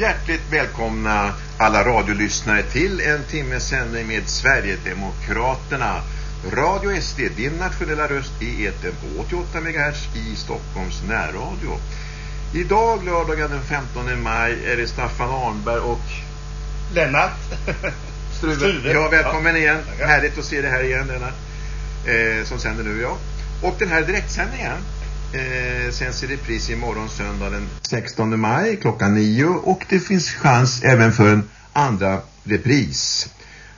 Hjärtligt välkomna alla radiolyssnare till en timmes sändning med Sverigedemokraterna. Radio SD, din nationella röst i eten på 88 MHz i Stockholms närradio. Idag, lördagen den 15 maj, är det Staffan Arnberg och Lennart Struve. Struve. Ja, välkommen Ja. igen. Tackar. Härligt att se dig här igen, Lennart. Eh, som sänder nu, ja. Och den här direktsändningen eh, sänds i repris imorgon söndag den 16 maj klockan 9 och det finns chans även för en andra repris.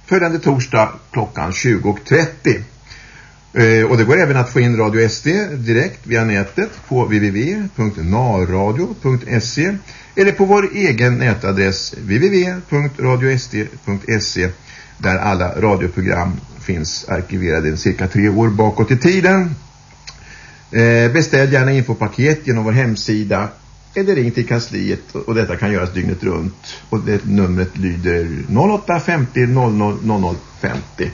Följande torsdag klockan 20.30. Eh, och det går även att få in Radio SD direkt via nätet på www.narradio.se eller på vår egen nätadress www.radiosd.se där alla radioprogram finns arkiverade cirka tre år bakåt i tiden. Eh, beställ gärna infopaket genom vår hemsida eller ring till kansliet och detta kan göras dygnet runt. Och det numret lyder 0850 00 00 50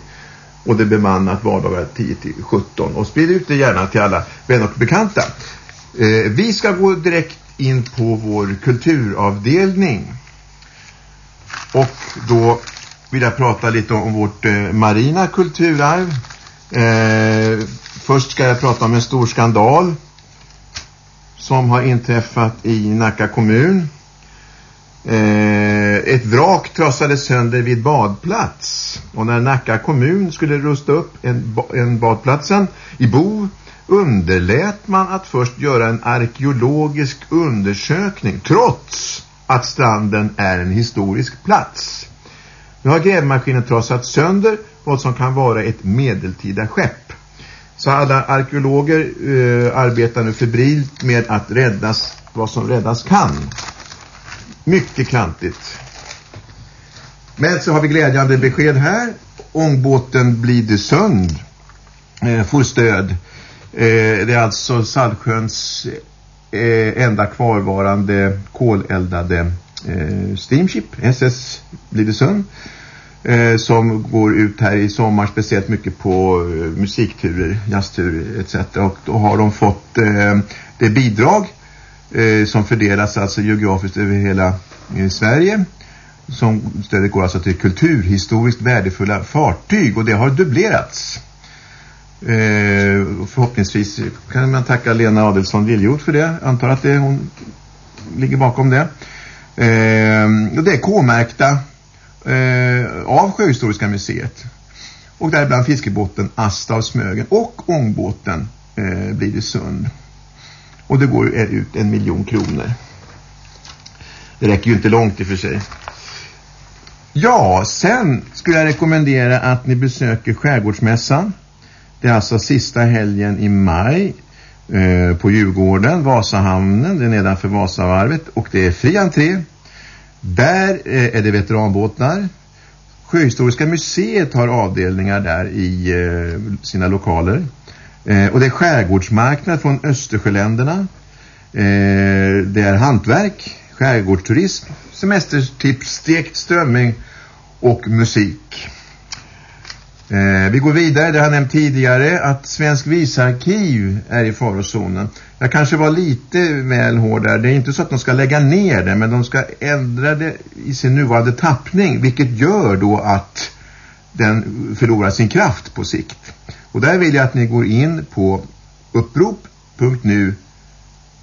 och det är bemannat vardagar 10 till 17 och sprid ut det gärna till alla vänner och bekanta. Eh, vi ska gå direkt in på vår kulturavdelning och då vill jag prata lite om vårt eh, marina kulturarv. Eh, Först ska jag prata om en stor skandal som har inträffat i Nacka kommun. Eh, ett vrak trasades sönder vid badplats och när Nacka kommun skulle rusta upp en, en badplatsen i Bo underlät man att först göra en arkeologisk undersökning trots att stranden är en historisk plats. Nu har grävmaskinen trasat sönder vad som kan vara ett medeltida skepp. Så alla arkeologer eh, arbetar nu febrilt med att räddas vad som räddas kan. Mycket klantigt. Men så har vi glädjande besked här. Ångbåten Blidösund eh, får stöd. Eh, det är alltså Saltsjöns eh, enda kvarvarande koleldade eh, steamship, SS Blidösund. Eh, Eh, som går ut här i sommar speciellt mycket på eh, musikturer, jazzturer etc. Och då har de fått eh, det bidrag eh, som fördelas alltså geografiskt över hela eh, Sverige. Som stödet går alltså till kulturhistoriskt värdefulla fartyg och det har dubblerats. Eh, förhoppningsvis kan man tacka Lena Adelsson Viljord för det. Antar att det hon ligger bakom det. Eh, och det är K-märkta Eh, av Sjöhistoriska museet. Och däribland fiskebåten Asta av Smögen och ångbåten eh, blir det sund. Och det går ut en miljon kronor. Det räcker ju inte långt i och för sig. Ja, sen skulle jag rekommendera att ni besöker Skärgårdsmässan. Det är alltså sista helgen i maj eh, på Djurgården, Vasahamnen, det är nedanför Vasavarvet och det är fri entré. Där eh, är det veteranbåtar. Sjöhistoriska museet har avdelningar där i eh, sina lokaler. Eh, och det är skärgårdsmarknad från Östersjöländerna. Det är hantverk, skärgårdsturism, semestertips, stekt strömming och musik. Eh, vi går vidare, det har jag nämnt tidigare att Svensk visarkiv är i farozonen. Jag kanske var lite väl hård där. Det är inte så att de ska lägga ner det men de ska ändra det i sin nuvarande tappning vilket gör då att den förlorar sin kraft på sikt. Och där vill jag att ni går in på upprop.nu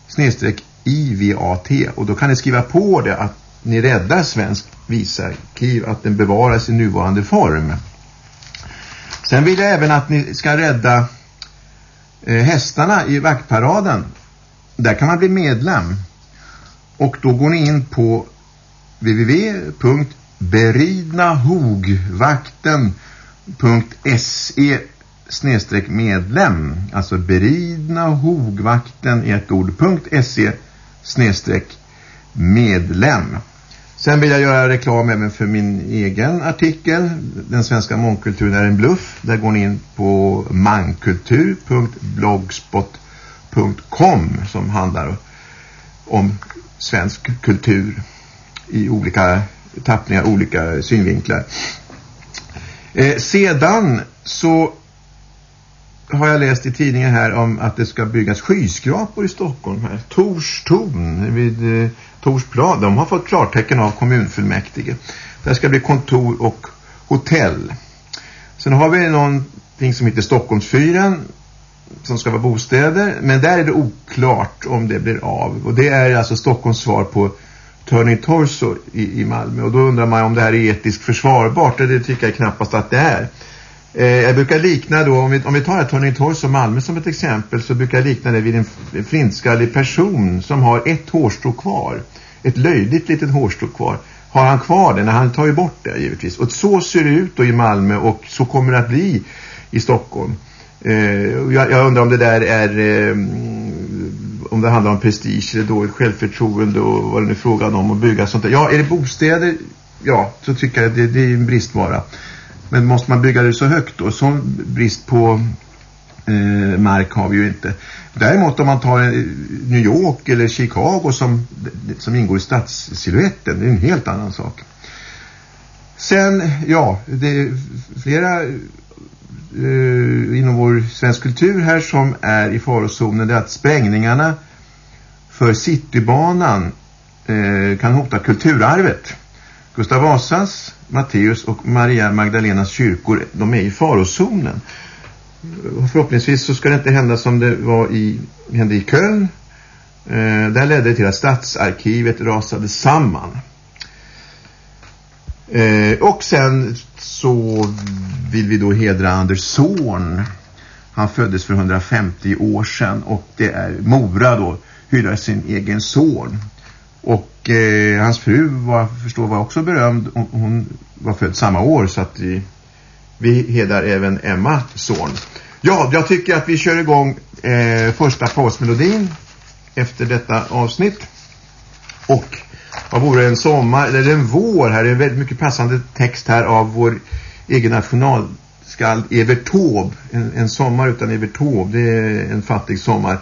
snedstreck IVAT och då kan ni skriva på det att ni räddar Svensk visarkiv att den bevaras i nuvarande form. Sen vill jag även att ni ska rädda eh, hästarna i vaktparaden. Där kan man bli medlem. Och då går ni in på www.beridnahogvakten.se snedstreck medlem. Alltså beridnahogvakten i ett ord.se snedstreck medlem. Sen vill jag göra reklam även för min egen artikel. Den svenska mångkulturen är en bluff. Där går ni in på mankultur.blogspot.com som handlar om svensk kultur i olika tappningar, olika synvinklar. Eh, sedan så har jag läst i tidningen här om att det ska byggas skyskrapor i Stockholm här. Torstorn vid eh, Torsplan. De har fått klartecken av kommunfullmäktige. Det ska bli kontor och hotell. Sen har vi någonting som heter Stockholmsfyren som ska vara bostäder. Men där är det oklart om det blir av. Och det är alltså Stockholms svar på Turning Torso i, i Malmö. Och då undrar man om det här är etiskt försvarbart. Det tycker jag knappast att det är. Eh, jag brukar likna då, om vi, om vi tar Turning Torso Malmö som ett exempel så brukar jag likna det vid en flintskallig person som har ett hårstrå kvar. Ett löjligt litet hårstrå kvar. Har han kvar det? när han tar ju bort det givetvis. Och så ser det ut då i Malmö och så kommer det att bli i Stockholm. Eh, jag, jag, undrar om det där är eh, om det handlar om prestige eller dåligt självförtroende och vad det nu är frågan om att bygga sånt där. Ja, är det bostäder? Ja, så tycker jag att det, det är en bristvara. Men måste man bygga det så högt då? Så brist på eh, mark har vi ju inte. Däremot om man tar eh, New York eller Chicago som, som ingår i stadssilhuetten, det är en helt annan sak. Sen, ja, det är flera eh, inom vår svensk kultur här som är i farozonen. Det är att sprängningarna för Citybanan eh, kan hota kulturarvet. Gustav Vasas, Matteus och Maria Magdalenas kyrkor, de är i farozonen. Förhoppningsvis så ska det inte hända som det var i, hände i Köln. Eh, där ledde det till att stadsarkivet rasade samman. Eh, och sen så vill vi då hedra Anders Zorn. Han föddes för 150 år sedan och det är Mora då hyllar sin egen son. Och eh, hans fru var, förstår var också berömd. Hon, hon var född samma år så att vi, vi hedrar även Emma son. Ja, jag tycker att vi kör igång eh, första pausmelodin efter detta avsnitt. Och vad vore en sommar, eller en vår här, det är en väldigt mycket passande text här av vår egen nationalskald Evert Taube. En, en sommar utan Evert Taube, det är en fattig sommar.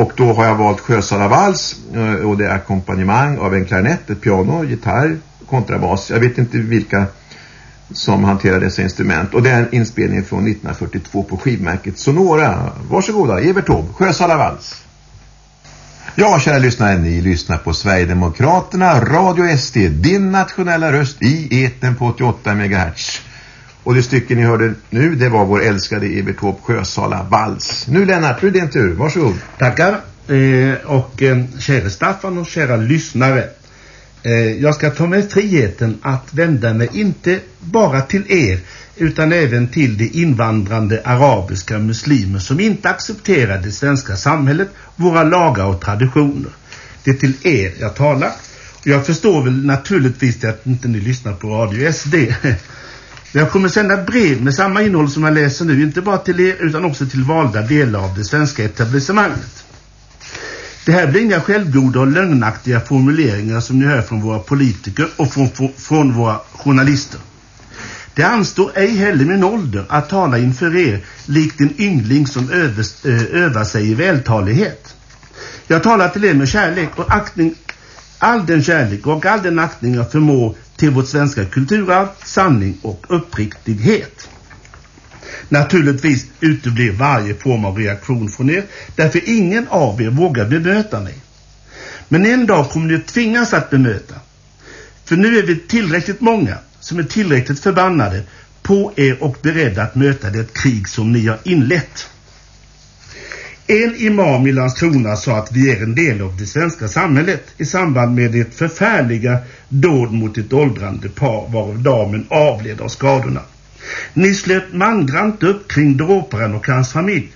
Och då har jag valt Sjösala Vals eh, och det är ackompanjemang av en klarinett, ett piano, gitarr, kontrabas. Jag vet inte vilka som hanterar dessa instrument. Och det är en inspelning från 1942 på skivmärket Sonora. Varsågoda, Evert Taube, Sjösala Vals. Ja, kära lyssnare, ni lyssnar på Sverigedemokraterna, Radio SD, din nationella röst i eten på 88 MHz. Och det stycke ni hörde nu, det var vår älskade Evert Taube Sjösala Vals. Nu Lennart, nu är din tur, varsågod. Tackar. Eh, och eh, kära Staffan och kära lyssnare. Eh, jag ska ta mig friheten att vända mig inte bara till er utan även till de invandrande arabiska muslimer som inte accepterar det svenska samhället, våra lagar och traditioner. Det är till er jag talar. Jag förstår väl naturligtvis att inte ni lyssnar på Radio SD. Jag kommer sända brev med samma innehåll som jag läser nu, inte bara till er utan också till valda delar av det svenska etablissemanget. Det här blir inga självgoda och lögnaktiga formuleringar som ni hör från våra politiker och från, från våra journalister. Det anstår ej heller min ålder att tala inför er likt en yngling som över, eh, övar sig i vältalighet. Jag talar till er med kärlek och aktning, all den kärlek och all den aktning jag förmår till vårt svenska kulturarv, sanning och uppriktighet. Naturligtvis uteblir varje form av reaktion från er, därför ingen av er vågar bemöta mig. Men en dag kommer ni att tvingas att bemöta. För nu är vi tillräckligt många som är tillräckligt förbannade på er och beredda att möta det krig som ni har inlett. En imam i Landskrona sa att vi är en del av det svenska samhället i samband med det förfärliga dåd mot ett åldrande par varav damen avled av skadorna. Ni slöt mangrant upp kring dråparen och hans familj.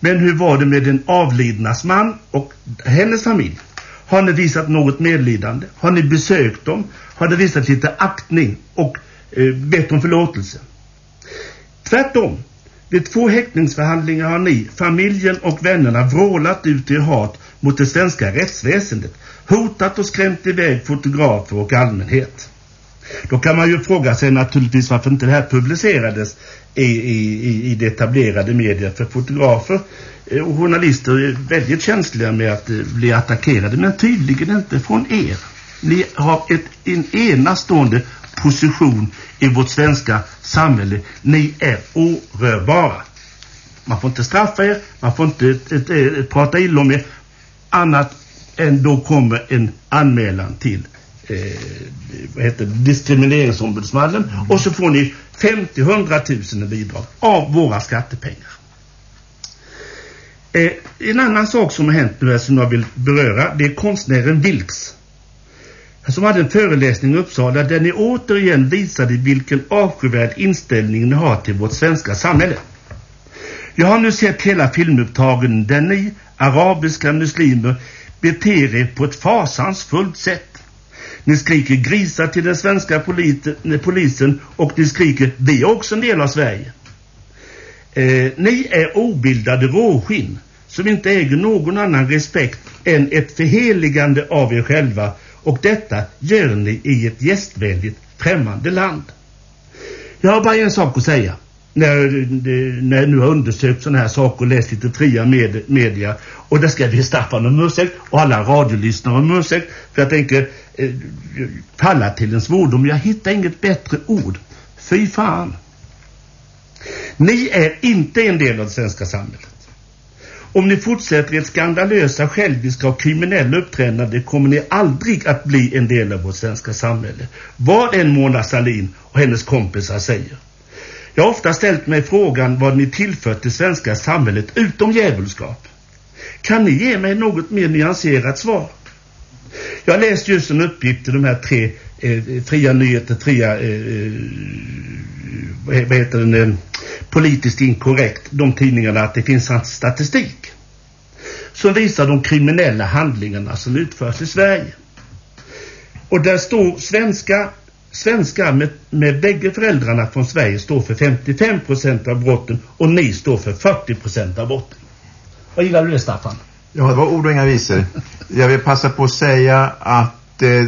Men hur var det med den avlidnas man och hennes familj? Har ni visat något medlidande? Har ni besökt dem? Har ni visat lite aktning och eh, bett om förlåtelse? Tvärtom. Vid två häktningsförhandlingar har ni, familjen och vännerna vrålat ut i hat mot det svenska rättsväsendet, hotat och skrämt iväg fotografer och allmänhet. Då kan man ju fråga sig naturligtvis varför inte det här publicerades i, i, i det etablerade medier för fotografer eh, och journalister är väldigt känsliga med att eh, bli attackerade men tydligen inte från er. Ni har ett, en enastående position i vårt svenska samhälle. Ni är orörbara. Man får inte straffa er, man får inte ett, ett, ett, prata illa om er. Annat än då kommer en anmälan till eh, vad heter diskrimineringsombudsmannen mm. och så får ni 50-100 000 i bidrag av våra skattepengar. Eh, en annan sak som har hänt nu som jag vill beröra det är konstnären Vilks som hade en föreläsning i Uppsala där ni återigen visade vilken avskyvärd inställning ni har till vårt svenska samhälle. Jag har nu sett hela filmupptagen där ni, arabiska muslimer, beter er på ett fasansfullt sätt. Ni skriker grisar till den svenska eh, polisen och ni skriker vi är också en del av Sverige. Eh, ni är obildade råskinn som inte äger någon annan respekt än ett förheligande av er själva och detta gör ni i ett gästvänligt främmande land. Jag har bara en sak att säga. När, när jag nu har undersökt sådana här saker och läst lite fria med, media. Och där ska vi Staffan om ursäkt och alla radiolyssnare om ursäkt. För jag tänker eh, falla till en svordom. Jag hittar inget bättre ord. Fy fan. Ni är inte en del av det svenska samhället. Om ni fortsätter ert skandalösa, själviska och kriminella uppträdande kommer ni aldrig att bli en del av vårt svenska samhälle. Vad än Mona Salin och hennes kompisar säger. Jag har ofta ställt mig frågan vad ni tillfört det svenska samhället utom djävulskap. Kan ni ge mig något mer nyanserat svar? Jag läste just en uppgift i de här tre eh, fria nyheter, fria eh, eh, vad heter den, eh, politiskt inkorrekt, de tidningarna, att det finns en statistik som visar de kriminella handlingarna som utförs i Sverige. Och där står svenska svenskar med, med bägge föräldrarna från Sverige står för 55 procent av brotten och ni står för 40 procent av brotten. Vad gillar du det Staffan? Ja, det var ord och inga visor. Jag vill passa på att säga att eh,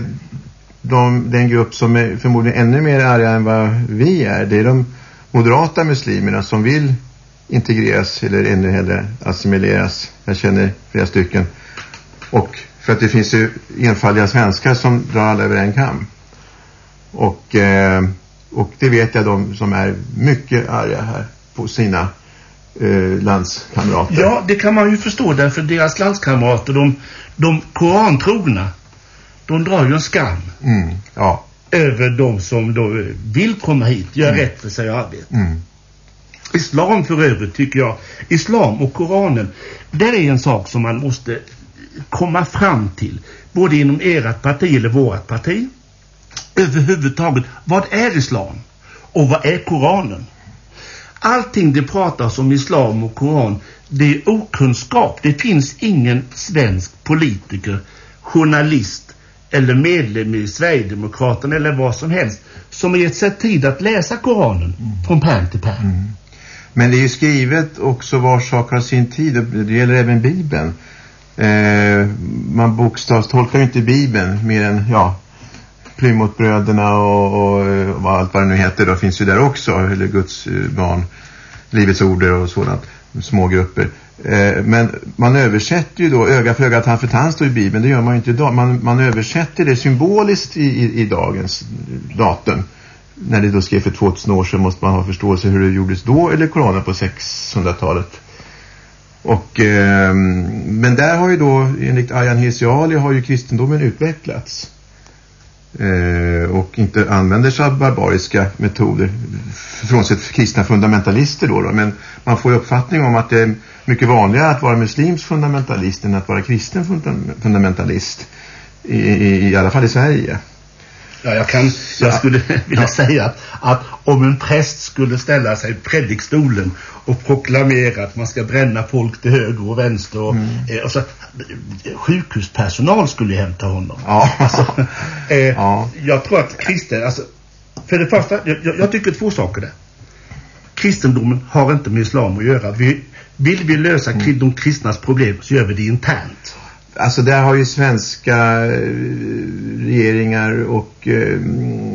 de, den grupp som är förmodligen ännu mer arga än vad vi är, det är de moderata muslimerna som vill integreras eller ännu hellre assimileras. Jag känner flera stycken. Och för att det finns ju enfaldiga svenskar som drar alla över en kam. Och, eh, och det vet jag de som är mycket arga här på sina eh, landskamrater. Ja, det kan man ju förstå därför deras landskamrater, de, de korantrogna, de drar ju en skam. Mm, ja. Över de som då vill komma hit, göra mm. rätt för sig och arbeta. Mm. Islam för övrigt tycker jag, islam och koranen, det är en sak som man måste komma fram till. Både inom ert parti eller vårt parti. Överhuvudtaget, vad är islam? Och vad är koranen? Allting det pratas om islam och koran, det är okunskap. Det finns ingen svensk politiker, journalist eller medlem i Sverigedemokraterna eller vad som helst som har gett sig tid att läsa koranen mm. från pärm till pärm. Mm. Men det är ju skrivet också var sak har sin tid. Det gäller även Bibeln. Eh, man bokstavstolkar ju inte Bibeln mer än, ja, Plymouthbröderna och, och, och, allt vad det nu heter. Då finns ju där också. Eller Guds eh, barn, Livets order och sådant. Små grupper. Eh, men man översätter ju då öga för öga, tand för tand står i Bibeln. Det gör man ju inte idag. Man, man översätter det symboliskt i, i, i dagens datum när det då skrev för 2000 år sedan måste man ha förståelse hur det gjordes då eller Koranen på 600-talet. Och, eh, men där har ju då, enligt Ayan Hesiali har ju kristendomen utvecklats. Eh, och inte använder sig av barbariska metoder frånsett kristna fundamentalister då, då. Men man får ju uppfattning om att det är mycket vanligare att vara muslims fundamentalist än att vara kristen fundamentalist. I, i, i alla fall i Sverige. Ja, jag, kan, jag skulle vilja ja. säga att, att om en präst skulle ställa sig i predikstolen och proklamera att man ska bränna folk till höger och vänster och, mm. eh, och så, sjukhuspersonal skulle hämta honom. Ja. Alltså, eh, ja. Jag tror att kristen, alltså, för det första, jag, jag tycker två saker där. Kristendomen har inte med islam att göra. Vi, vill vi lösa mm. de kristnas problem så gör vi det internt alltså där har ju svenska eh, regeringar och eh,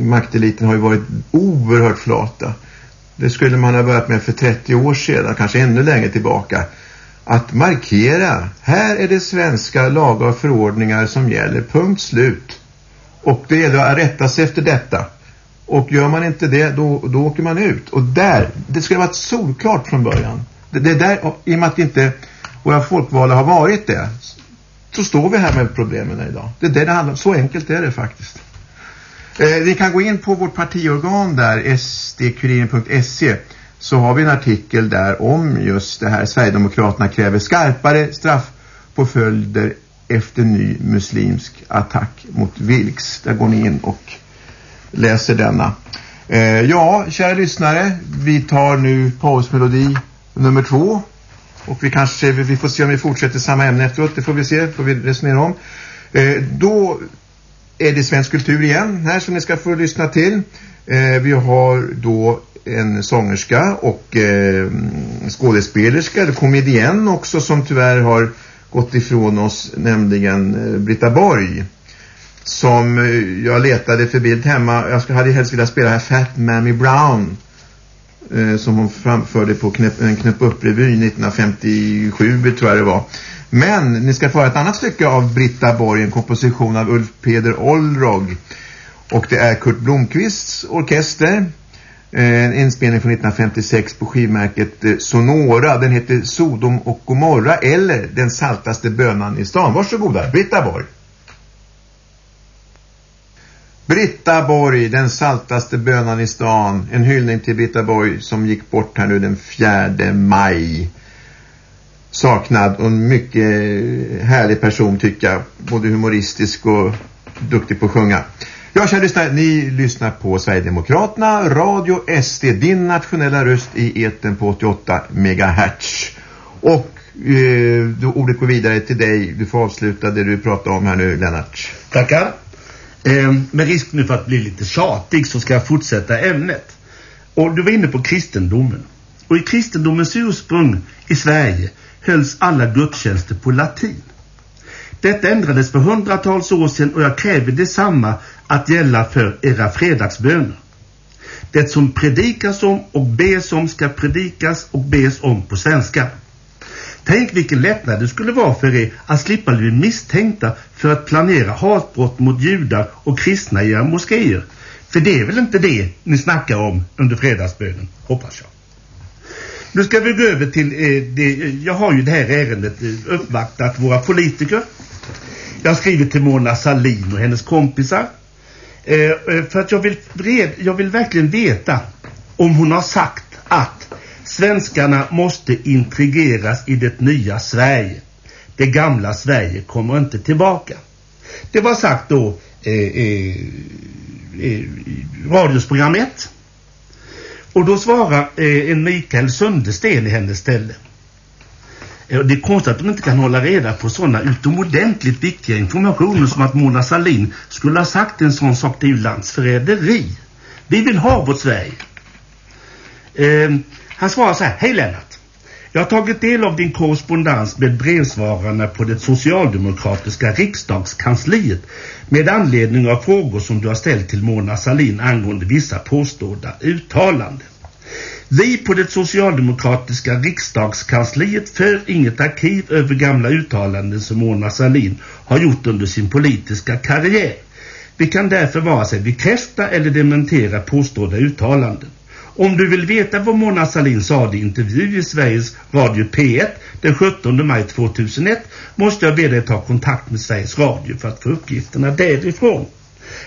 makteliten har ju varit oerhört flata. Det skulle man ha börjat med för 30 år sedan, kanske ännu längre tillbaka. Att markera, här är det svenska lagar och förordningar som gäller, punkt slut. Och det gäller att rätta sig efter detta. Och gör man inte det, då, då åker man ut. Och där, det skulle ha varit solklart från början. Det, det där, i och med att inte våra folkvalda har varit det så står vi här med problemen idag. Det är det det handlar om. Så enkelt är det faktiskt. Eh, ni kan gå in på vårt partiorgan där, sdkuriren.se så har vi en artikel där om just det här. Sverigedemokraterna kräver skarpare straffpåföljder efter ny muslimsk attack mot Vilks. Där går ni in och läser denna. Eh, ja, kära lyssnare, vi tar nu pausmelodi nummer två. Och vi kanske, vi får se om vi fortsätter samma ämne efteråt, det får vi se, får vi resonera om. Eh, då är det svensk kultur igen här som ni ska få lyssna till. Eh, vi har då en sångerska och eh, skådespelerska, eller komedien också som tyvärr har gått ifrån oss, nämligen eh, Britta Borg som eh, jag letade för bild hemma. Jag hade helst vilja spela här Fat Mammy Brown Eh, som hon framförde på knäpp, en knäpp upp-revy 1957 tror jag det var. Men ni ska få höra ett annat stycke av Britta Borg, en komposition av Ulf Peder Olrog. Och det är Kurt Blomqvists orkester. Eh, en inspelning från 1956 på skivmärket eh, Sonora. Den heter Sodom och Gomorra eller Den saltaste bönan i stan. Varsågoda, Britta Borg. Britta Borg, den saltaste bönan i stan. En hyllning till Britta Borg som gick bort här nu den 4 maj. Saknad och en mycket härlig person tycker jag. Både humoristisk och duktig på att sjunga. Ja, kära lyssnare, ni lyssnar på Sverigedemokraterna, Radio SD, din nationella röst i eten på 88 megahertz. Och eh, då ordet går vidare till dig. Du får avsluta det du pratade om här nu, Lennart. Tackar. Eh, med risk nu för att bli lite tjatig så ska jag fortsätta ämnet. Och du var inne på kristendomen. Och i kristendomens ursprung i Sverige hölls alla gudstjänster på latin. Detta ändrades för hundratals år sedan och jag kräver detsamma att gälla för era fredagsböner. Det som predikas om och bes om ska predikas och bes om på svenska. Tänk vilken lättnad det skulle vara för er att slippa bli misstänkta för att planera hatbrott mot judar och kristna i era moskéer. För det är väl inte det ni snackar om under fredagsbönen, hoppas jag. Nu ska vi gå över till eh, det, jag har ju det här ärendet eh, uppvaktat våra politiker. Jag har skrivit till Mona Salin och hennes kompisar. Eh, eh för att jag vill, jag vill verkligen veta om hon har sagt att Svenskarna måste integreras i det nya Sverige. Det gamla Sverige kommer inte tillbaka. Det var sagt då eh, eh, eh, radiosprogram 1. Och då svarar eh, en Mikael Sundersten i hennes ställe. Eh, det är konstigt att de inte kan hålla reda på sådana utomordentligt viktiga informationer som att Mona Salin skulle ha sagt en sån sak. Det är ju landsförräderi. Vi vill ha vårt Sverige. Eh, han svarar så här, hej Lennart. Jag har tagit del av din korrespondens med brevsvararna på det socialdemokratiska riksdagskansliet med anledning av frågor som du har ställt till Mona Salin angående vissa påstådda uttalanden. Vi på det socialdemokratiska riksdagskansliet för inget arkiv över gamla uttalanden som Mona Salin har gjort under sin politiska karriär. Vi kan därför vara sig bekräfta eller dementera påstådda uttalanden. Om du vill veta vad Mona Salin sa i intervju i Sveriges Radio P1 den 17 maj 2001 måste jag be dig ta kontakt med Sveriges Radio för att få uppgifterna därifrån.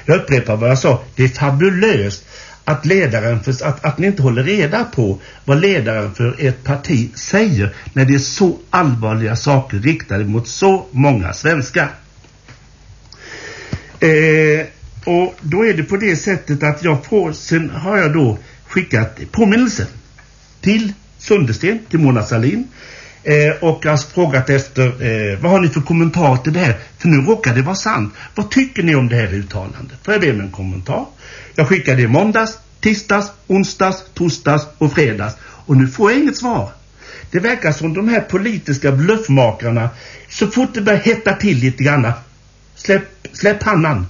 Jag upprepar vad jag sa. Det är fabulöst att ledaren för, att, att ni inte håller reda på vad ledaren för ett parti säger när det är så allvarliga saker riktade mot så många svenskar. Eh, och då är det på det sättet att jag får, sen har jag då skickat påminnelse till Sundersten, till Mona Salin. Eh, och har frågat efter eh, vad har ni för kommentar till det här? För nu råkar det vara sant. Vad tycker ni om det här uttalandet? Får jag be med en kommentar? Jag skickade i måndags, tisdags, onsdags, torsdags och fredags. Och nu får jag inget svar. Det verkar som de här politiska bluffmakarna så fort det börjar hetta till lite grann släpp, släpp pannan.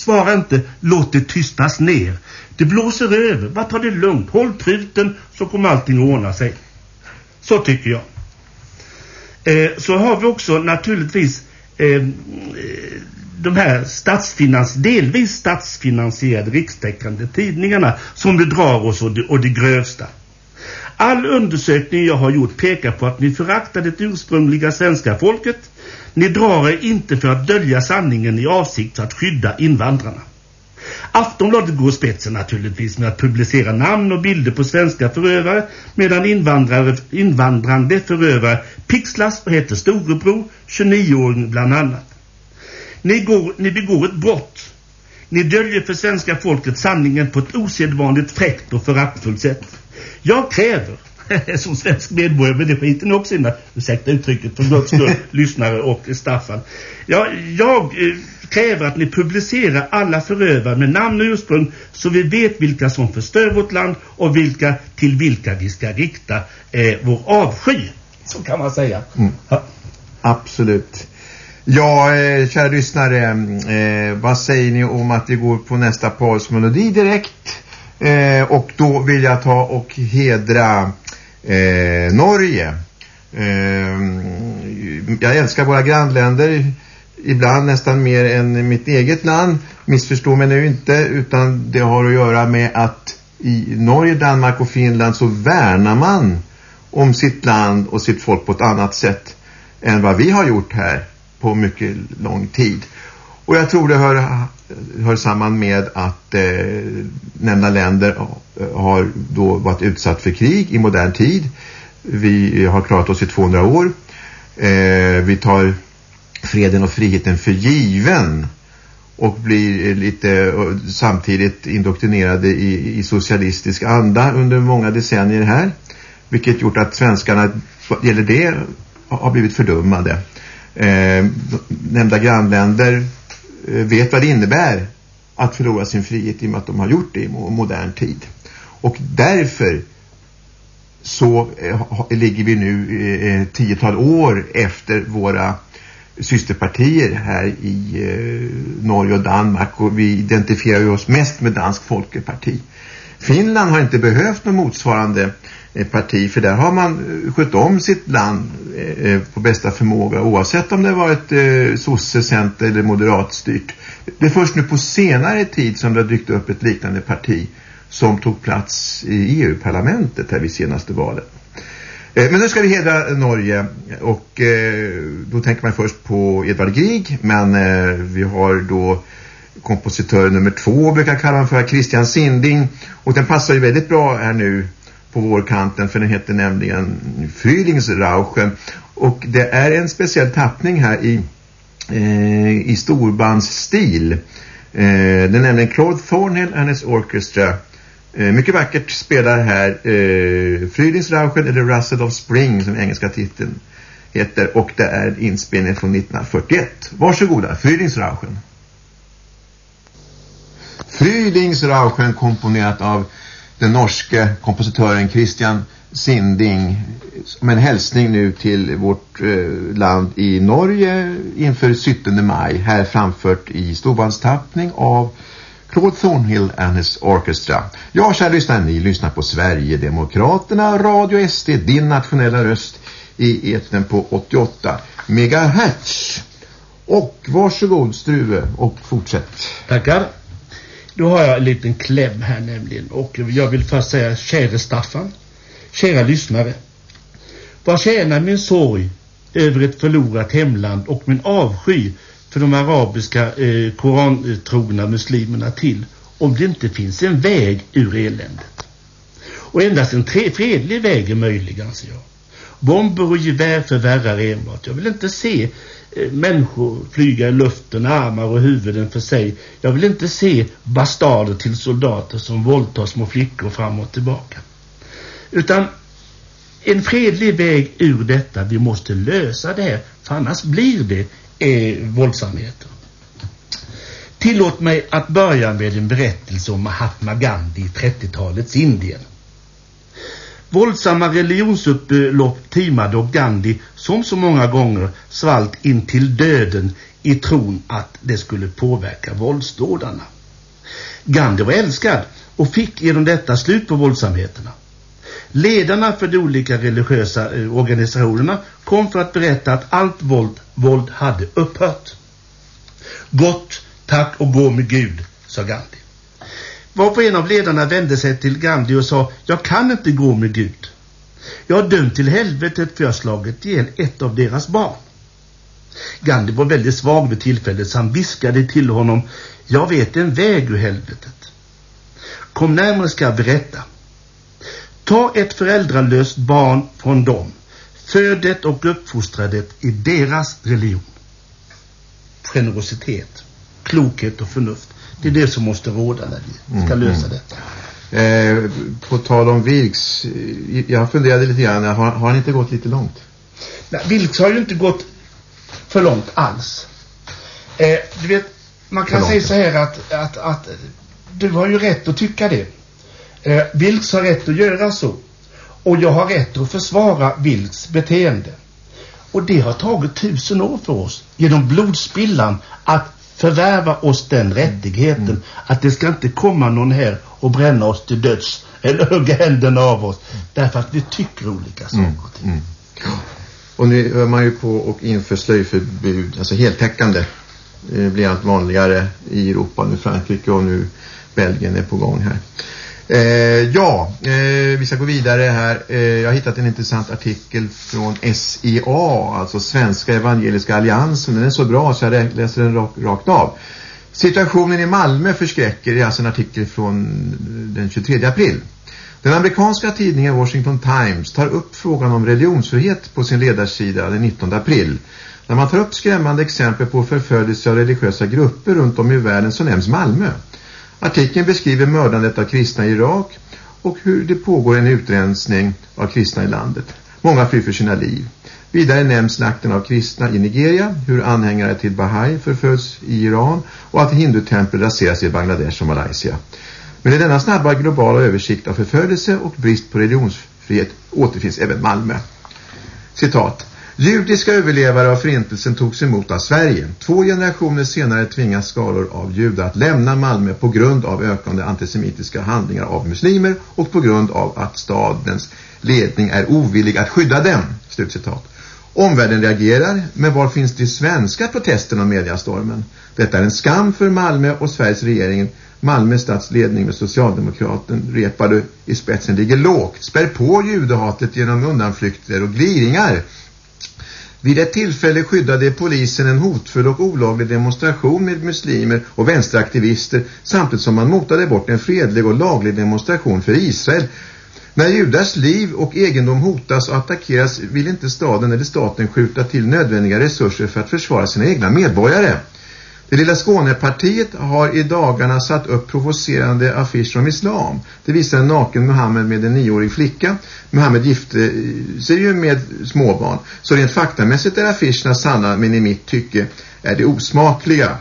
Svara inte, låt det tystas ner. Det blåser över, bara ta det lugnt. Håll truten så kommer allting att ordna sig. Så tycker jag. Eh, så har vi också naturligtvis eh, de här statsfinans, delvis statsfinansierade rikstäckande tidningarna som det drar oss och det, och det grövsta. All undersökning jag har gjort pekar på att ni föraktar det ursprungliga svenska folket. Ni drar er inte för att dölja sanningen i avsikt att skydda invandrarna. Aftonbladet går spetsen naturligtvis med att publicera namn och bilder på svenska förövare medan invandrare, invandrande förövare pixlas och heter Storebror, 29-åring bland annat. Ni, går, ni begår ett brott. Ni döljer för svenska folket sanningen på ett osedvanligt fräckt och föraktfullt sätt. Jag kräver som svensk medborgare, men det skiter ni också in ursäkta uttrycket för guds skull, lyssnare och Staffan. Ja, jag eh, kräver att ni publicerar alla förövare med namn och ursprung så vi vet vilka som förstör vårt land och vilka till vilka vi ska rikta eh, vår avsky. Så kan man säga. Mm. Ja. Absolut. Ja, eh, kära lyssnare, eh, vad säger ni om att vi går på nästa pausmelodi direkt? Eh, och då vill jag ta och hedra eh, Norge. Eh, jag älskar våra grannländer ibland nästan mer än mitt eget land. Missförstå mig nu inte utan det har att göra med att i Norge, Danmark och Finland så värnar man om sitt land och sitt folk på ett annat sätt än vad vi har gjort här på mycket lång tid. Och jag tror det hör, hör samman med att eh, nämnda länder eh, har då varit utsatt för krig i modern tid. Vi eh, har klarat oss i 200 år. Eh, vi tar freden och friheten för given och blir eh, lite samtidigt indoktrinerade i, i socialistisk anda under många decennier här. Vilket gjort att svenskarna, vad gäller det, har blivit fördummade. Eh, nämnda grannländer Eh, vet vad det innebär att förlora sin frihet i och med att de har gjort det i modern tid. Och därför så eh, ligger vi nu eh, tiotal år efter våra systerpartier här i Norge och Danmark och vi identifierar oss mest med Dansk Folkeparti. Finland har inte behövt någon motsvarande eh, Eh, parti för där har man eh, skött om sitt land eh, på bästa förmåga oavsett om det var ett eh, sosse, center eller moderatstyrt. Det är först nu på senare tid som det har dykt upp ett liknande parti som tog plats i EU-parlamentet här vid senaste valet. Men nu ska vi hedra Norge och då tänker man först på Edvard Grieg men vi har då kompositör nummer två brukar kalla honom för Christian Sinding och den passar ju väldigt bra här nu på vårkanten för den heter nämligen Frühlingsrauschen och det är en speciell tappning här i, eh, i storbandsstil. Eh, det är nämligen Claude Thornhill and his orchestra Eh, mycket vackert spelar här eh, Frühlingsrauschen eller Russell of Spring som engelska titeln heter och det är inspelning från 1941. Varsågoda, Frühlingsrauschen. Frühlingsrauschen komponerat av den norske kompositören Christian Sinding som en hälsning nu till vårt eh, land i Norge inför 17 maj här framfört i storbandstappning av Claude Thornhill and his orchestra. Ja, kära lyssnare, ni lyssnar på Sverigedemokraterna, Radio SD, din nationella röst i eten på 88 megahertz. Och varsågod Struve och fortsätt. Tackar. Då har jag en liten kläm här nämligen och jag vill först säga kära Staffan, kära lyssnare. Vad tjänar min sorg över ett förlorat hemland och min avsky för de arabiska eh, korantrogna muslimerna till om det inte finns en väg ur eländet. Och endast en fredlig väg är möjlig anser jag. Bomber och gevär förvärrar enbart. Jag vill inte se eh, människor flyga i luften, armar och huvuden för sig. Jag vill inte se bastarder till soldater som våldtar små flickor fram och tillbaka. Utan en fredlig väg ur detta, vi måste lösa det här, för annars blir det eh, våldsamheter. Tillåt mig att börja med en berättelse om Mahatma Gandhi i 30-talets Indien. Våldsamma religionsupplopp timade och Gandhi som så många gånger svalt in till döden i tron att det skulle påverka våldsdådarna. Gandhi var älskad och fick genom detta slut på våldsamheterna. Ledarna för de olika religiösa eh, organisationerna kom för att berätta att allt våld, våld hade upphört. Gott, tack och gå med Gud, sa Gandhi. Varpå en av ledarna vände sig till Gandhi och sa, jag kan inte gå med Gud. Jag har dömt till helvetet för jag slagit ihjäl ett av deras barn. Gandhi var väldigt svag vid tillfället så han viskade till honom Jag vet en väg ur helvetet. Kom närmare ska jag berätta. Ta ett föräldralöst barn från dem. Föd det och uppfostra det i deras religion. Generositet, klokhet och förnuft. Det är det som måste råda när vi ska mm, lösa mm. detta. Eh, på tal om Vilks, jag funderade lite grann, har, har han inte gått lite långt? Nej, Vilks har ju inte gått för långt alls. Eh, du vet, man kan säga så här att, att, att du har ju rätt att tycka det. Eh, Vilks har rätt att göra så. Och jag har rätt att försvara Vilks beteende. Och det har tagit tusen år för oss genom blodspillan att förvärva oss den rättigheten mm. att det ska inte komma någon här och bränna oss till döds eller hugga händerna av oss därför att vi tycker olika saker mm. och ting. Mm. Och nu är man ju på och inför slöjförbud, alltså heltäckande. Det blir allt vanligare i Europa, nu Frankrike och nu Belgien är på gång här. Eh, ja, eh, vi ska gå vidare här. Eh, jag har hittat en intressant artikel från SIA, alltså Svenska Evangeliska Alliansen. Den är så bra så jag läser den rak, rakt av. Situationen i Malmö förskräcker, det är alltså en artikel från eh, den 23 april. Den amerikanska tidningen Washington Times tar upp frågan om religionsfrihet på sin ledarsida den 19 april. När man tar upp skrämmande exempel på förföljelse av religiösa grupper runt om i världen så nämns Malmö. Artikeln beskriver mördandet av kristna i Irak och hur det pågår en utrensning av kristna i landet. Många flyr för sina liv. Vidare nämns slakten av kristna i Nigeria, hur anhängare till Bahai förföljs i Iran och att hindutempel raseras i Bangladesh och Malaysia. Men i denna snabba globala översikt av förföljelse och brist på religionsfrihet återfinns även Malmö. Citat. Judiska överlevare av förintelsen togs emot av Sverige. Två generationer senare tvingas skalor av judar att lämna Malmö på grund av ökande antisemitiska handlingar av muslimer och på grund av att stadens ledning är ovillig att skydda dem. Slutcitat. Omvärlden reagerar, men var finns de svenska protesterna och mediastormen? Detta är en skam för Malmö och Sveriges regering. Malmö stadsledning med socialdemokraten repade i spetsen ligger lågt. Spär på judehatet genom undanflykter och gliringar. Vid ett tillfälle skyddade polisen en hotfull och olaglig demonstration med muslimer och vänsteraktivister samtidigt som man motade bort en fredlig och laglig demonstration för Israel. När judars liv och egendom hotas och attackeras vill inte staden eller staten skjuta till nödvändiga resurser för att försvara sina egna medborgare. Det lilla Skånepartiet har i dagarna satt upp provocerande affischer om islam. Det visar en naken Mohammed med en nioårig flicka. Mohammed gifte sig ju med småbarn. Så rent faktamässigt är affischerna sanna men i mitt tycke är det osmakliga.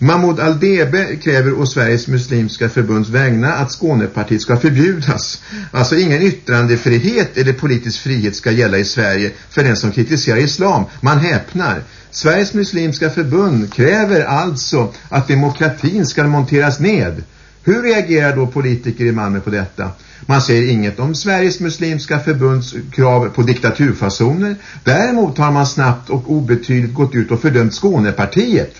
Mahmoud Aldebe kräver å Sveriges muslimska förbunds vägnar att Skånepartiet ska förbjudas. Alltså ingen yttrandefrihet eller politisk frihet ska gälla i Sverige för den som kritiserar islam. Man häpnar. Sveriges muslimska förbund kräver alltså att demokratin ska monteras ned. Hur reagerar då politiker i Malmö på detta? Man säger inget om Sveriges muslimska förbunds krav på diktaturfasoner. Däremot har man snabbt och obetydligt gått ut och fördömt Skånepartiet.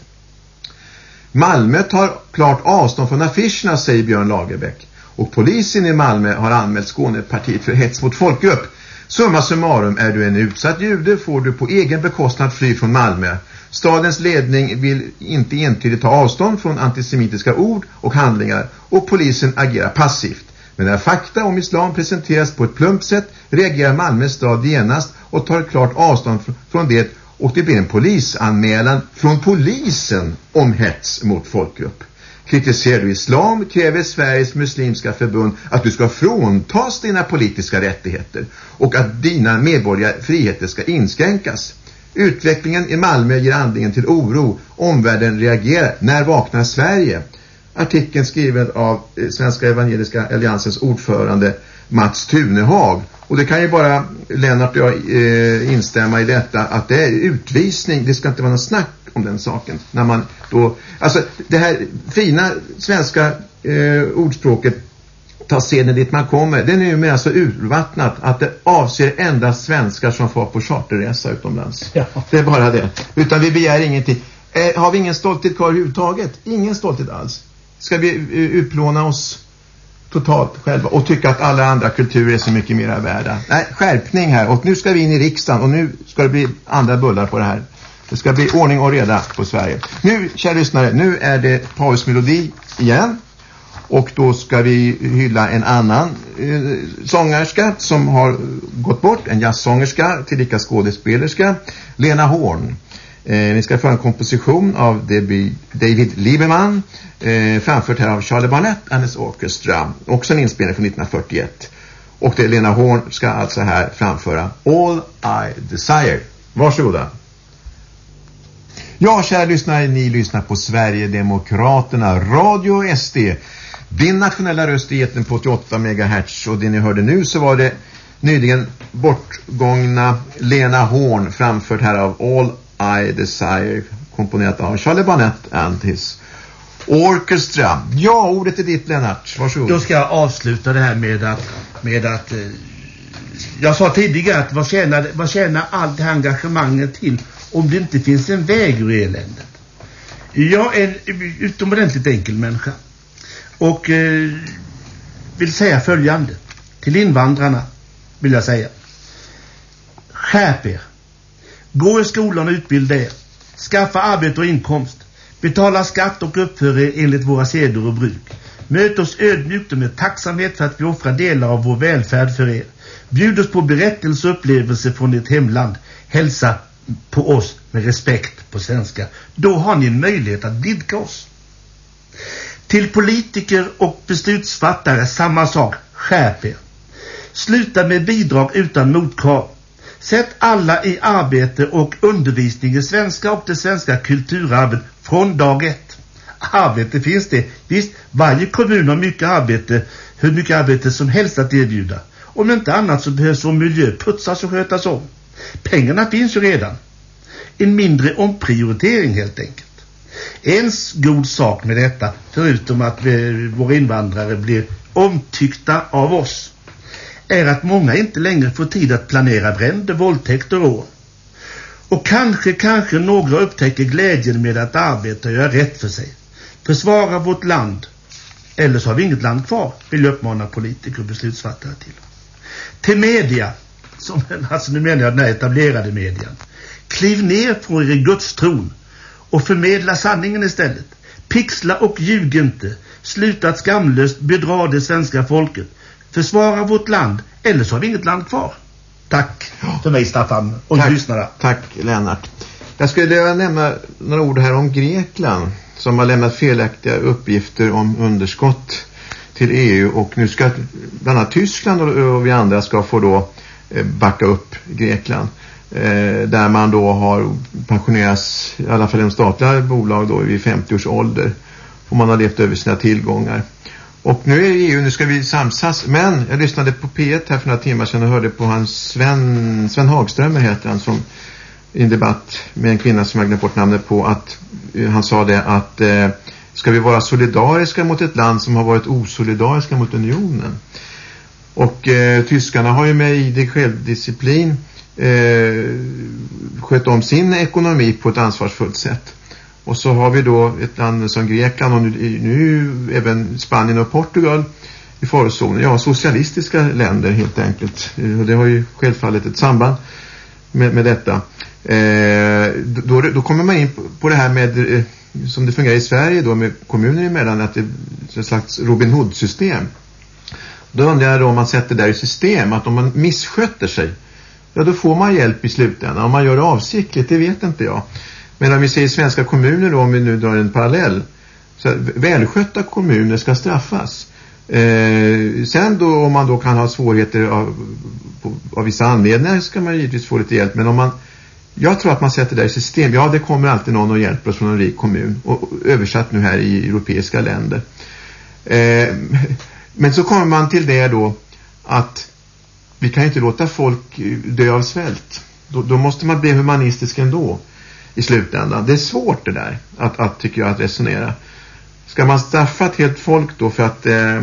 Malmö tar klart avstånd från affischerna, säger Björn Lagerbäck. Och polisen i Malmö har anmält Skånepartiet för hets mot folkgrupp. Summa summarum, är du en utsatt jude får du på egen bekostnad fly från Malmö. Stadens ledning vill inte entydigt ta avstånd från antisemitiska ord och handlingar och polisen agerar passivt. Men när fakta om islam presenteras på ett plumpt sätt reagerar Malmö stad genast och tar klart avstånd från det och det blir en polisanmälan från polisen om hets mot folkgrupp. Kritiserar du islam kräver Sveriges muslimska förbund att du ska fråntas dina politiska rättigheter och att dina medborgerliga friheter ska inskränkas. Utvecklingen i Malmö ger anledning till oro. Omvärlden reagerar. När vaknar Sverige? Artikeln skriven av eh, Svenska Evangeliska Alliansens ordförande Mats Tunehag. Och det kan ju bara Lennart och jag eh, instämma i detta att det är utvisning. Det ska inte vara något snack om den saken. När man då, alltså det här fina svenska eh, ordspråket ta scenen dit man kommer. Den är ju mer så urvattnat att det avser endast svenskar som får på charterresa utomlands. Ja. Det är bara det. Utan vi begär ingenting. Eh, har vi ingen stolthet kvar överhuvudtaget? Ingen stolthet alls. Ska vi uh, utplåna oss totalt själva och tycka att alla andra kulturer är så mycket mer värda. Nej, skärpning här. Och nu ska vi in i riksdagen och nu ska det bli andra bullar på det här. Det ska bli ordning och reda på Sverige. Nu, kära lyssnare, nu är det pausmelodi igen. Och då ska vi hylla en annan eh, sångerska som har gått bort. En jazzsångerska, tillika skådespelerska. Lena Horn. Eh, ni ska få en komposition av David Lieberman. Eh, framfört här av Charlie Barnett and his Orchestra. Också en inspelning från 1941. Och det Lena Horn ska alltså här framföra All I Desire. Varsågoda. Ja, kära lyssnare, ni lyssnar på Sverigedemokraterna, Radio SD. Din nationella röst i eten på 88 MHz och det ni hörde nu så var det nyligen bortgångna Lena Horn framfört här av All i Desire komponerat av Charlie Barnett and his Orchestra. Ja, ordet är ditt Lennart. Varsågod. Då ska jag avsluta det här med att, med att eh, jag sa tidigare att vad tjänar, vad tjänar allt det här engagemanget till om det inte finns en väg ur eländet? Jag är en utomordentligt enkel människa och eh, vill säga följande till invandrarna vill jag säga. Skärp er. Gå i skolan och utbilda er. Skaffa arbete och inkomst. Betala skatt och uppför er enligt våra seder och bruk. Möt oss ödmjukt och med tacksamhet för att vi offrar delar av vår välfärd för er. Bjud oss på berättelse och upplevelser från ert hemland. Hälsa på oss med respekt på svenska. Då har ni en möjlighet att vidga oss. Till politiker och beslutsfattare samma sak. Skärp er. Sluta med bidrag utan motkrav. Sätt alla i arbete och undervisning i svenska och det svenska kulturarvet från dag ett. Arbete finns det. Visst, varje kommun har mycket arbete, hur mycket arbete som helst att erbjuda. Om inte annat så behövs vår miljö putsas och skötas om. Pengarna finns ju redan. En mindre omprioritering helt enkelt. En god sak med detta, förutom att eh, våra invandrare blir omtyckta av oss, är att många inte längre får tid att planera bränder, våldtäkter och och kanske, kanske några upptäcker glädjen med att arbeta och göra rätt för sig. Försvara vårt land. Eller så har vi inget land kvar, vill jag uppmana politiker och beslutsfattare till. Till media, som, alltså nu menar jag den här etablerade median. Kliv ner från er gudstron och förmedla sanningen istället. Pixla och ljug inte. Sluta att skamlöst bedra det svenska folket. Försvara vårt land, eller så har vi inget land kvar. Tack för mig Staffan och tack, lyssnarna. Tack Lennart. Jag skulle vilja nämna några ord här om Grekland som har lämnat felaktiga uppgifter om underskott till EU och nu ska bland annat Tyskland och vi andra ska få då eh, backa upp Grekland eh, där man då har pensionerats i alla fall en statliga bolag då vid 50 års ålder och man har levt över sina tillgångar. Och nu är det EU, nu ska vi samsas. Men jag lyssnade på P1 här för några timmar sedan och hörde på hans Sven, Sven Hagströmer heter han som i en debatt med en kvinna som jag glömt bort namnet på att uh, han sa det att uh, ska vi vara solidariska mot ett land som har varit osolidariska mot unionen. Och uh, tyskarna har ju med idig självdisciplin eh, skött om sin ekonomi på ett ansvarsfullt sätt. Och så har vi då ett land som Grekland och nu, nu även Spanien och Portugal i farozonen. Ja, socialistiska länder helt enkelt. Och det har ju självfallet ett samband med, med detta. Eh, då, då kommer man in på, på det här med eh, som det fungerar i Sverige då med kommuner emellan att det är ett slags Robin Hood-system. Då undrar jag då om man sätter där i system att om man missköter sig ja då får man hjälp i slutändan. Om man gör det avsiktligt, det vet inte jag. Men om vi säger svenska kommuner då, om vi nu drar en parallell. Så välskötta kommuner ska straffas. Eh, sen då om man då kan ha svårigheter av, på, av vissa anledningar ska man givetvis få lite hjälp. Men om man, jag tror att man sätter det i system. Ja, det kommer alltid någon och hjälper oss från en rik kommun. Och, och översatt nu här i europeiska länder. Eh, men så kommer man till det då att vi kan inte låta folk dö av svält. Då, då måste man bli humanistisk ändå i slutändan. Det är svårt det där att, att tycker jag att resonera. Ska man straffa ett helt folk då för att eh,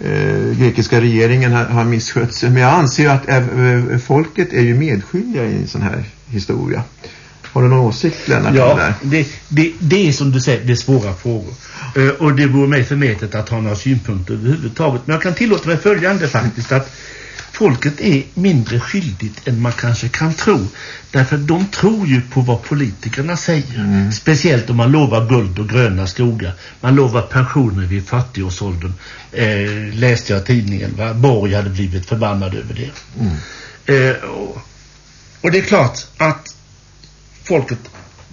eh, grekiska regeringen har, har misskött sig? Men jag anser att eh, folket är ju medskyldiga i en sån här historia. Har du någon åsikt Lennart? Ja, det, det, det är som du säger, det är svåra frågor. Uh, och det vore mig förmätet att ha några synpunkter överhuvudtaget. Men jag kan tillåta mig följande faktiskt att folket är mindre skyldigt än man kanske kan tro. Därför de tror ju på vad politikerna säger. Mm. Speciellt om man lovar guld och gröna skogar. Man lovar pensioner vid 40-årsåldern. Eh, läste jag tidningen. Va? Borg hade blivit förbannad över det. Mm. Eh, och, och det är klart att folket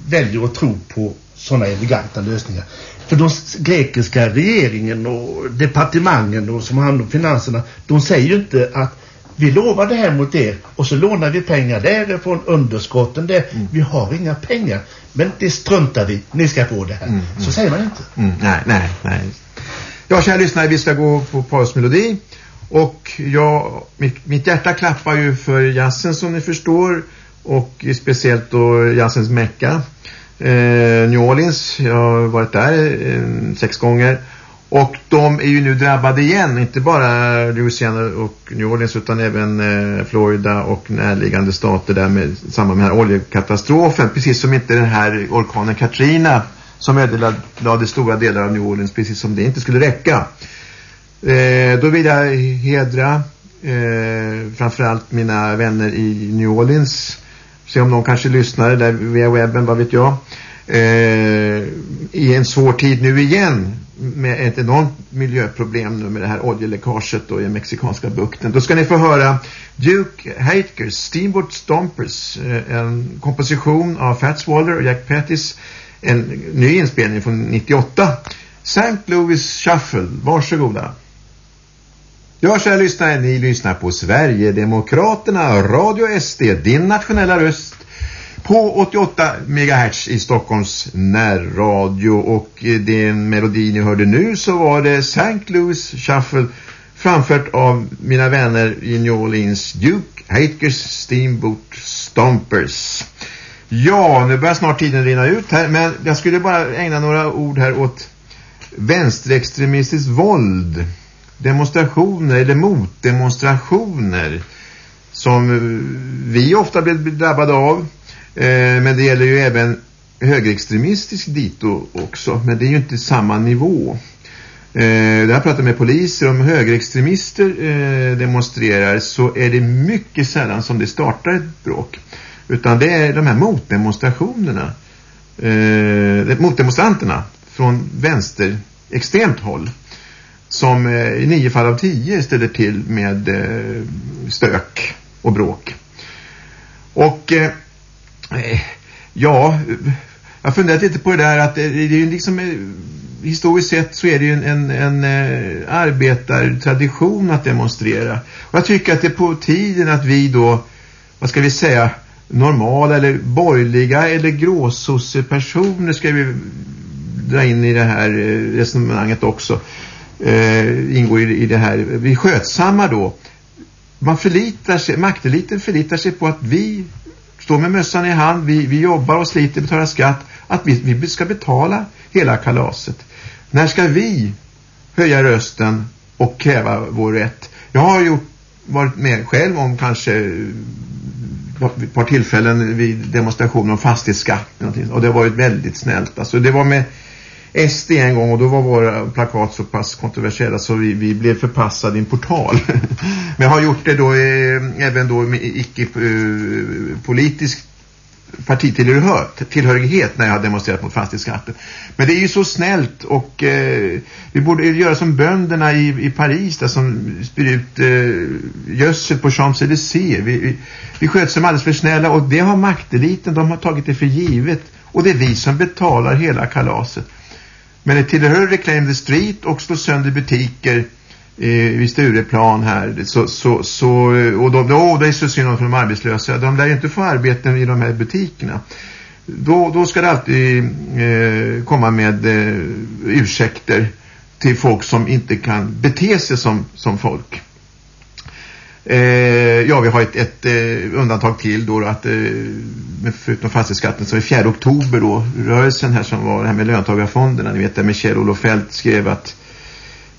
väljer att tro på sådana eleganta lösningar. För de grekiska regeringen och departementen och som har hand om finanserna, de säger ju inte att vi lovar det här mot er och så lånar vi pengar därifrån underskotten där. Mm. Vi har inga pengar. Men det struntar vi. Ni ska få det här. Mm, mm. Så säger man inte. Mm, nej, nej, nej. Ja, kära lyssnare, vi ska gå på pausmelodi. Och jag, mitt, mitt hjärta klappar ju för jazzen som ni förstår. Och speciellt då jazzens mecka. Eh, New Orleans, jag har varit där eh, sex gånger. Och de är ju nu drabbade igen, inte bara Louisiana och New Orleans utan även eh, Florida och närliggande stater där med samband med den här oljekatastrofen. Precis som inte den här orkanen Katrina som ödelade stora delar av New Orleans, precis som det inte skulle räcka. Eh, då vill jag hedra eh, framförallt mina vänner i New Orleans. Se om någon kanske lyssnar där via webben, vad vet jag. Eh, I en svår tid nu igen med ett enormt miljöproblem nu med det här oljeläckaget då i den mexikanska bukten. Då ska ni få höra Duke Hatkers Steamboat Stompers, eh, en komposition av Fats Waller och Jack Pettis, en ny inspelning från 98. St. Louis Shuffle, varsågoda. Ja, kära lyssnare, ni lyssnar på Sverigedemokraterna, Radio SD, din nationella röst på 88 MHz i Stockholms närradio och eh, den melodi ni hörde nu så var det St. Louis Shuffle framfört av mina vänner i New Orleans Duke Hakers Steamboat Stompers. Ja, nu börjar snart tiden rinna ut här men jag skulle bara ägna några ord här åt vänsterextremistiskt våld demonstrationer eller motdemonstrationer som eh, vi ofta blir drabbade av Eh, men det gäller ju även högerextremistisk dito också. Men det är ju inte samma nivå. Eh, där jag pratar med poliser om högerextremister eh, demonstrerar så är det mycket sällan som det startar ett bråk. Utan det är de här motdemonstrationerna. Eh, motdemonstranterna från vänster extremt håll. Som eh, i nio fall av tio ställer till med eh, stök och bråk. Och Eh, Eh, ja, jag funderat lite på det där att det, det är ju liksom eh, historiskt sett så är det ju en, en, en eh, arbetartradition att demonstrera. Och jag tycker att det är på tiden att vi då, vad ska vi säga, normala eller borgerliga eller gråsossepersoner ska vi dra in i det här eh, resonemanget också. Eh, ingår i, i det här. Vi skötsamma då. Man förlitar sig, makteliten förlitar sig på att vi står med mössan i hand, vi, vi jobbar och sliter, betalar skatt, att vi, vi ska betala hela kalaset. När ska vi höja rösten och kräva vår rätt? Jag har gjort, varit med själv om kanske eh, ett par tillfällen vid demonstrationer om fastighetsskatt och det har varit väldigt snällt. Alltså det var med SD en gång och då var våra plakat så pass kontroversiella så vi, vi blev förpassade i en portal. Men jag har gjort det då eh, även då med icke-politisk eh, partitillhörighet när jag har demonstrerat mot fastighetsskatten. Men det är ju så snällt och eh, vi borde göra som bönderna i, i Paris där som spyr ut eh, gödsel på Champs-Élysées. Vi, vi, vi sköter som alldeles för snälla och det har makteliten, de har tagit det för givet. Och det är vi som betalar hela kalaset. Men det tillhör Reclaim the Street och slår sönder butiker eh, vid Stureplan här. Så, så, så, och då, då, det är så synd om de arbetslösa. De lär ju inte få arbeten i de här butikerna. Då, då ska det alltid eh, komma med eh, ursäkter till folk som inte kan bete sig som, som folk. Eh, ja, vi har ett, ett eh, undantag till då att eh, förutom fastighetsskatten så är 4 oktober då rörelsen här som var det här med löntagarfonderna. Ni vet det med Kjell-Olof Fält skrev att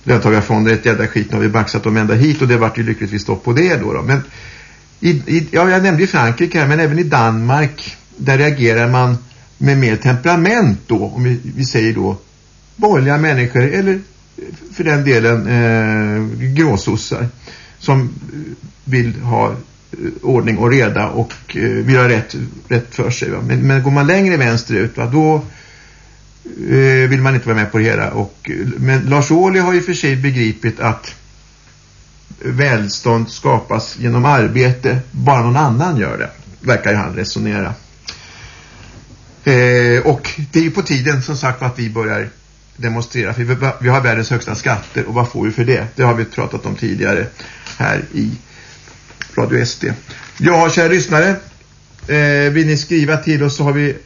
löntagarfonder är ett jävla skit. Nu har vi baxat dem ända hit och det vart ju lyckligtvis stopp på det då. då. Men i, i, ja, jag nämnde ju Frankrike här men även i Danmark där reagerar man med mer temperament då, om vi, vi säger då borgerliga människor eller för den delen eh, gråsossar som eh, vill ha eh, ordning och reda och eh, vill ha rätt, rätt för sig. Men, men går man längre vänsterut va? då vill man inte vara med på det hela. Och, men Lars Ohly har ju för sig begripit att välstånd skapas genom arbete. Bara någon annan gör det. Verkar ju han resonera. Eh, och det är ju på tiden som sagt att vi börjar demonstrera. För vi, har världens högsta skatter och vad får vi för det? Det har vi pratat om tidigare här i Radio SD. Ja, kära lyssnare. Eh, vill ni skriva till oss så har vi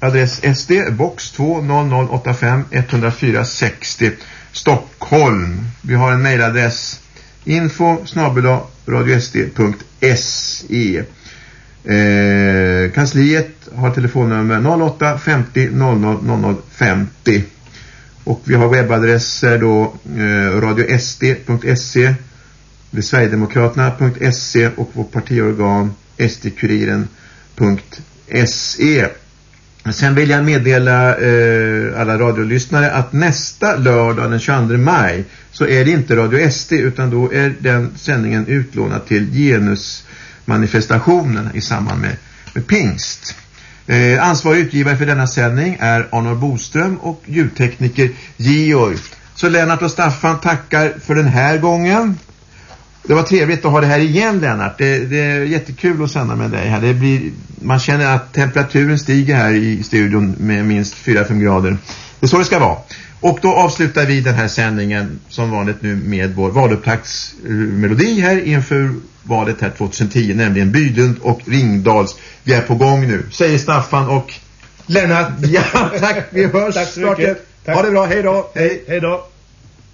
adress SD, box 20085 104 60 Stockholm. Vi har en mejladress info snabela radiosd.se eh, Kansliet har telefonnummer 08 50 00 00 50 och vi har webbadresser då eh, radiosd.se Sverigedemokraterna.se och vårt partiorgan sdkuriren.se Sen vill jag meddela eh, alla radiolyssnare att nästa lördag den 22 maj så är det inte Radio SD utan då är den sändningen utlånad till genusmanifestationen i samband med, med pingst. Eh, ansvarig utgivare för denna sändning är Arnold Boström och ljudtekniker Georg. Så Lennart och Staffan tackar för den här gången. Det var trevligt att ha det här igen Lennart. Det, det, är jättekul att sända med dig här. Det blir, man känner att temperaturen stiger här i studion med minst 4-5 grader. Det är så det ska vara. Och då avslutar vi den här sändningen som vanligt nu med vår valupptaktsmelodi här inför valet här 2010. Nämligen Bydund och Ringdals. Vi är på gång nu. Säger Staffan och Lennart. Ja, tack. Vi hörs tack så mycket. Ha det bra. Hej då. Hej, hej då.